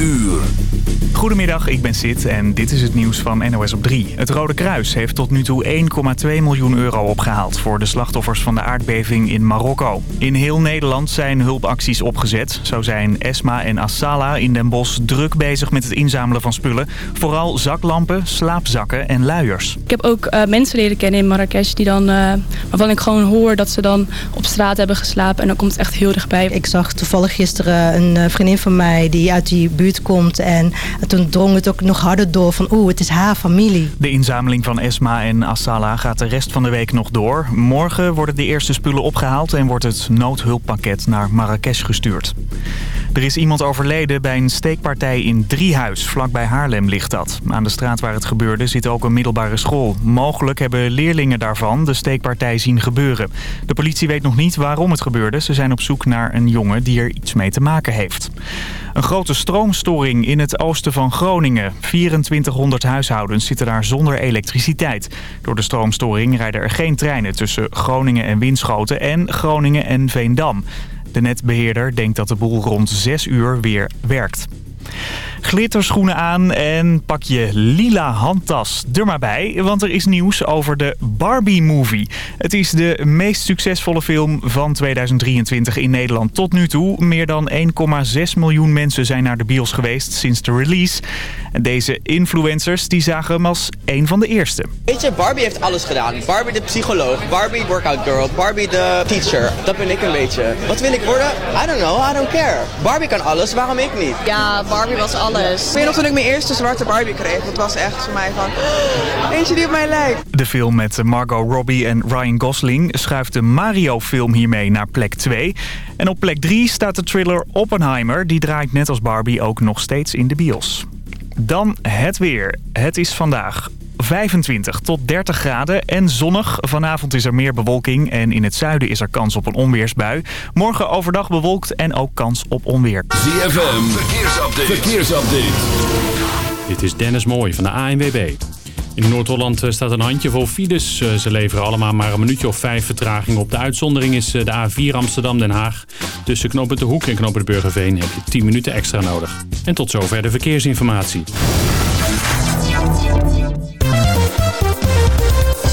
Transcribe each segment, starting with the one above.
uur. Goedemiddag, ik ben Sid en dit is het nieuws van NOS op 3. Het Rode Kruis heeft tot nu toe 1,2 miljoen euro opgehaald... voor de slachtoffers van de aardbeving in Marokko. In heel Nederland zijn hulpacties opgezet. Zo zijn Esma en Assala in Den Bosch druk bezig met het inzamelen van spullen. Vooral zaklampen, slaapzakken en luiers. Ik heb ook uh, mensen leren kennen in Marrakesh... Die dan, uh, waarvan ik gewoon hoor dat ze dan op straat hebben geslapen... en dan komt het echt heel dichtbij. Ik zag toevallig gisteren een eh, vriendin van mij die uit die buurt komt... en toen drong het ook nog harder door van oeh, het is haar familie. De inzameling van Esma en Assala gaat de rest van de week nog door. Morgen worden de eerste spullen opgehaald en wordt het noodhulppakket naar Marrakesh gestuurd. Er is iemand overleden bij een steekpartij in Driehuis. Vlakbij Haarlem ligt dat. Aan de straat waar het gebeurde zit ook een middelbare school. Mogelijk hebben leerlingen daarvan de steekpartij zien gebeuren. De politie weet nog niet waarom het gebeurde. Ze zijn op zoek naar een jongen die er iets mee te maken heeft. Een grote stroomstoring in het oosten van Groningen. 2400 huishoudens zitten daar zonder elektriciteit. Door de stroomstoring rijden er geen treinen tussen Groningen en Winschoten en Groningen en Veendam. De netbeheerder denkt dat de boel rond 6 uur weer werkt. Glitterschoenen aan en pak je lila handtas er maar bij. Want er is nieuws over de Barbie Movie. Het is de meest succesvolle film van 2023 in Nederland tot nu toe. Meer dan 1,6 miljoen mensen zijn naar de bios geweest sinds de release. En deze influencers die zagen hem als een van de eerste. Weet je, Barbie heeft alles gedaan. Barbie de psycholoog, Barbie workout girl, Barbie de teacher. Dat ben ik een beetje. Wat wil ik worden? I don't know, I don't care. Barbie kan alles, waarom ik niet? Ja, Barbie was alles. Ik weet nog toen ik mijn eerste zwarte Barbie kreeg. Dat was echt voor mij van, eentje die op mij lijkt. De film met Margot Robbie en Ryan Gosling schuift de Mario-film hiermee naar plek 2. En op plek 3 staat de thriller Oppenheimer. Die draait net als Barbie ook nog steeds in de bios. Dan het weer. Het is vandaag 25 tot 30 graden en zonnig. Vanavond is er meer bewolking en in het zuiden is er kans op een onweersbui. Morgen overdag bewolkt en ook kans op onweer. ZFM, verkeersupdate. verkeersupdate. Dit is Dennis Mooij van de ANWB. In Noord-Holland staat een handje vol files. Ze leveren allemaal maar een minuutje of vijf vertraging op. De uitzondering is de A4 Amsterdam-Den Haag. Tussen knooppunt De Hoek en knooppunt Burgerveen heb je 10 minuten extra nodig. En tot zover de verkeersinformatie.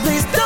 Please don't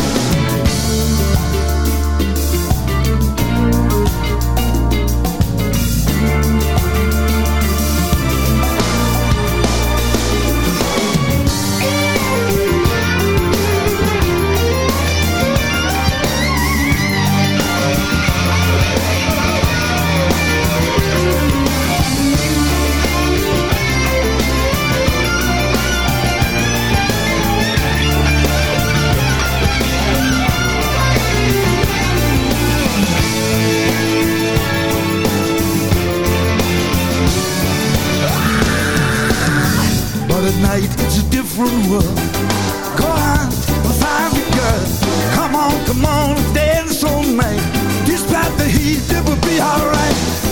rule. Go on, find me girl. Come on, come on, dance all night. Despite the heat, it will be alright.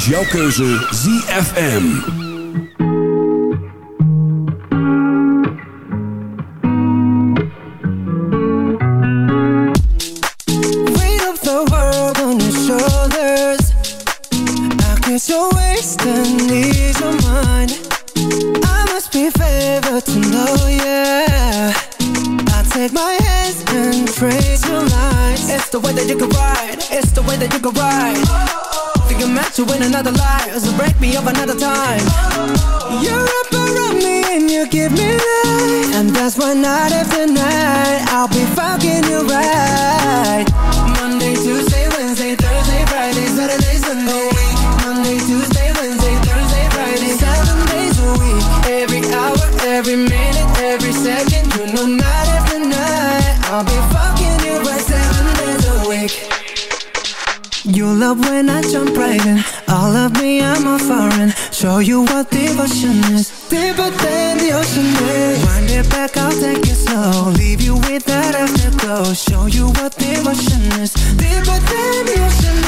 Is jouw keuze ZFM. Every minute, every second, you know, night after night. I'll be fucking you right seven days a week. You love when I jump right in. All of me, I'm a foreign. Show you what devotion is. Deeper than the ocean is. Wind it back, I'll take it slow. Leave you with that afterglow. Show you what devotion is. Deeper than the ocean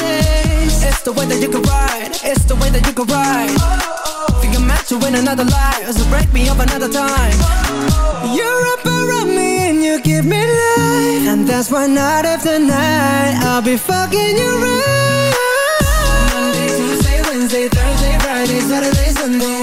is. It's the way that you can ride. It's the way that you can ride. meant to win another life So break me up another time. You're up around me and you give me life. And that's why night after night I'll be fucking you right. Monday, Tuesday, Wednesday, Thursday, Friday, Saturday, Sunday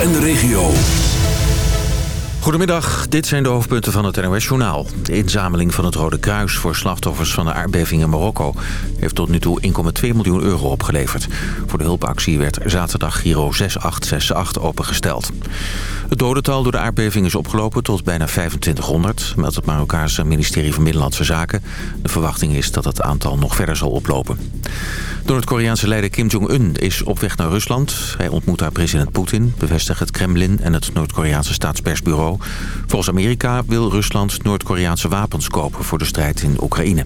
En de regio. Goedemiddag, dit zijn de hoofdpunten van het NOS-journaal. De inzameling van het Rode Kruis voor slachtoffers van de aardbeving in Marokko... heeft tot nu toe 1,2 miljoen euro opgeleverd. Voor de hulpactie werd zaterdag Giro 6868 opengesteld. Het dodental door de aardbeving is opgelopen tot bijna 2500... meldt het Marokkaanse ministerie van Binnenlandse Zaken. De verwachting is dat het aantal nog verder zal oplopen. De Noord-Koreaanse leider Kim Jong-un is op weg naar Rusland. Hij ontmoet daar president Poetin, bevestigt het Kremlin en het Noord-Koreaanse staatspersbureau. Volgens Amerika wil Rusland Noord-Koreaanse wapens kopen voor de strijd in Oekraïne.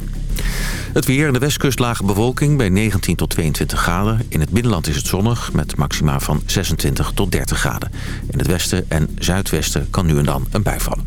Het weer in de westkust lage bewolking bij 19 tot 22 graden. In het binnenland is het zonnig met maxima van 26 tot 30 graden. In het westen en zuidwesten kan nu en dan een bui vallen.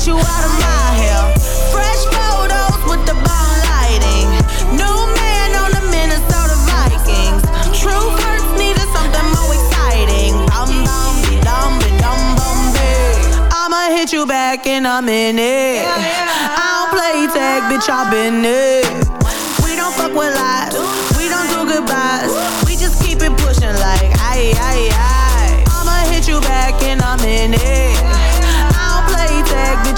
get you out of my hair. Fresh photos with the bomb lighting. New man on the Minnesota Vikings. True hurts needed something more exciting. Bum bum dum be dum bum. I'ma hit you back in a minute. I don't play tag, bitch, I've been it. We don't fuck with lies. We don't do goodbyes. We just keep it pushing like aye aye aye. I'ma hit you back in a minute.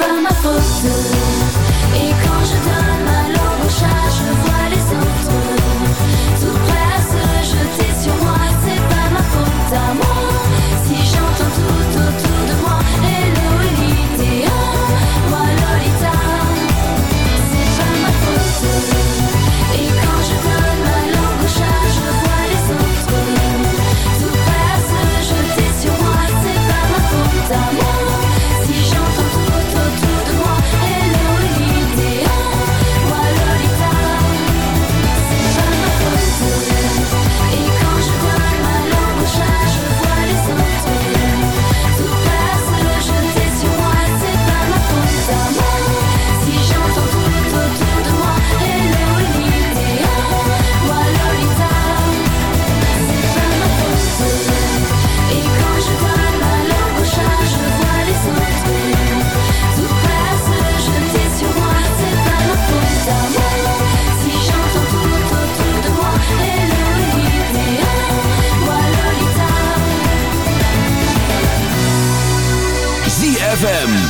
drama voeten. Ik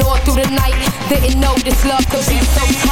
All through the night. Didn't know this love could be so tight.